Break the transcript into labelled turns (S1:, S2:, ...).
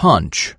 S1: punch.